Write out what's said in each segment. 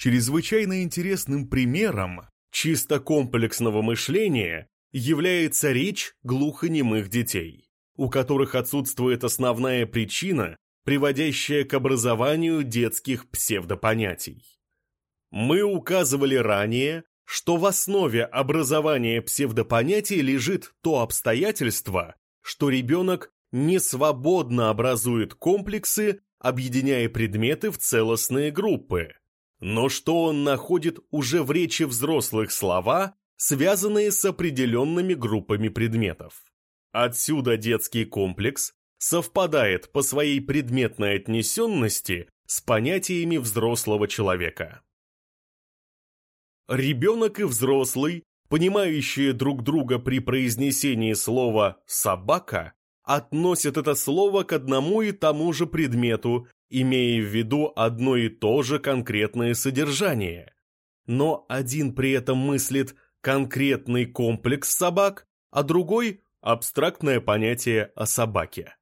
Чрезвычайно интересным примером чисто комплексного мышления является речь глухонемых детей, у которых отсутствует основная причина, приводящая к образованию детских псевдопонятий. Мы указывали ранее, что в основе образования псевдопонятий лежит то обстоятельство, что ребенок не свободно образует комплексы, объединяя предметы в целостные группы, но что он находит уже в речи взрослых слова, связанные с определенными группами предметов. Отсюда детский комплекс совпадает по своей предметной отнесенности с понятиями взрослого человека. Ребенок и взрослый, понимающие друг друга при произнесении слова «собака», относят это слово к одному и тому же предмету, имея в виду одно и то же конкретное содержание. Но один при этом мыслит конкретный комплекс собак, а другой – абстрактное понятие о собаке.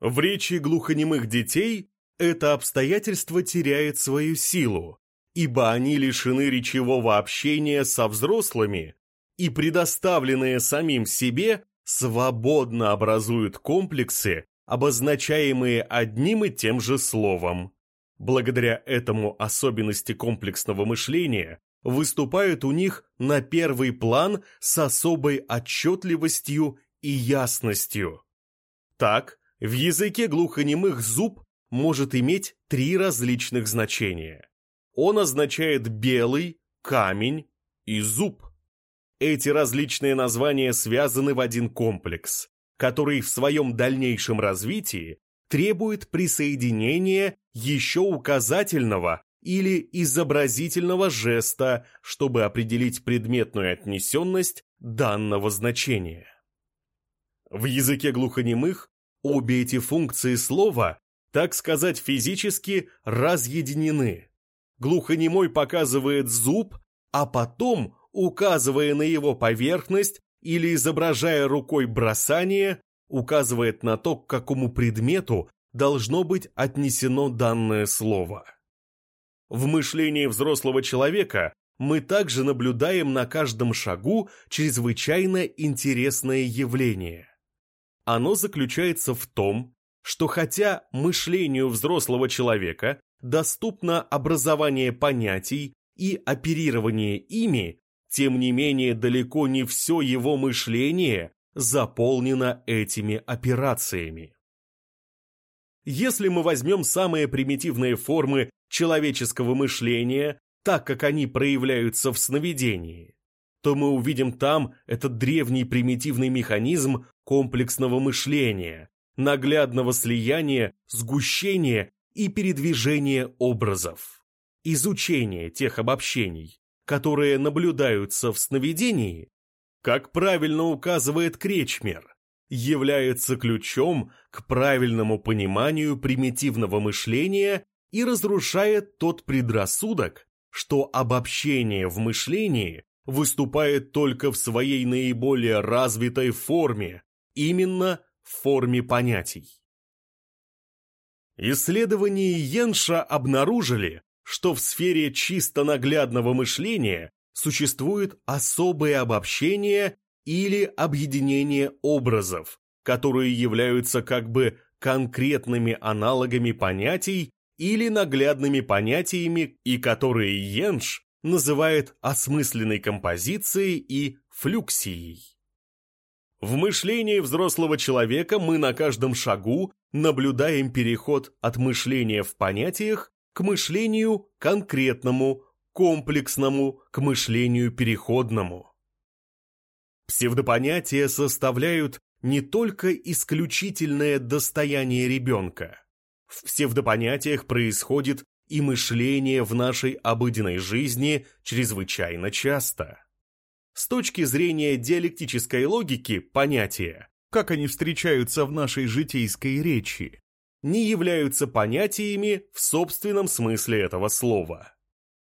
В речи глухонемых детей это обстоятельство теряет свою силу, ибо они лишены речевого общения со взрослыми и предоставленные самим себе свободно образуют комплексы, обозначаемые одним и тем же словом. Благодаря этому особенности комплексного мышления выступают у них на первый план с особой отчетливостью и ясностью. Так, в языке глухонемых зуб может иметь три различных значения. Он означает белый, камень и зуб. Эти различные названия связаны в один комплекс, который в своем дальнейшем развитии требует присоединения еще указательного или изобразительного жеста, чтобы определить предметную отнесенность данного значения. В языке глухонемых обе эти функции слова, так сказать, физически разъединены. Глухонемой показывает зуб, а потом, указывая на его поверхность или изображая рукой бросание, указывает на то, к какому предмету должно быть отнесено данное слово. В мышлении взрослого человека мы также наблюдаем на каждом шагу чрезвычайно интересное явление. Оно заключается в том, что хотя мышлению взрослого человека доступно образование понятий и оперирование ими, тем не менее далеко не все его мышление заполнено этими операциями. Если мы возьмем самые примитивные формы человеческого мышления, так как они проявляются в сновидении, то мы увидим там этот древний примитивный механизм комплексного мышления, наглядного слияния, сгущения и передвижения образов. Изучение тех обобщений, которые наблюдаются в сновидении, как правильно указывает Кречмер, является ключом к правильному пониманию примитивного мышления и разрушает тот предрассудок, что обобщение в мышлении выступает только в своей наиболее развитой форме, именно в форме понятий. Исследования Йенша обнаружили, что в сфере чисто наглядного мышления существует особое обобщение или объединение образов, которые являются как бы конкретными аналогами понятий или наглядными понятиями и которые Йенш называет осмысленной композицией и флюксией. В мышлении взрослого человека мы на каждом шагу наблюдаем переход от мышления в понятиях к мышлению конкретному, комплексному, к мышлению переходному. Псевдопонятия составляют не только исключительное достояние ребенка. В псевдопонятиях происходит и мышление в нашей обыденной жизни чрезвычайно часто. С точки зрения диалектической логики понятия, как они встречаются в нашей житейской речи, не являются понятиями в собственном смысле этого слова.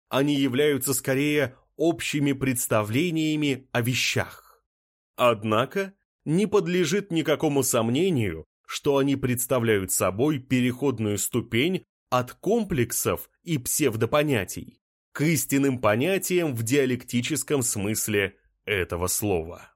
Они являются скорее общими представлениями о вещах. Однако не подлежит никакому сомнению, что они представляют собой переходную ступень от комплексов и псевдопонятий к истинным понятиям в диалектическом смысле этого слова.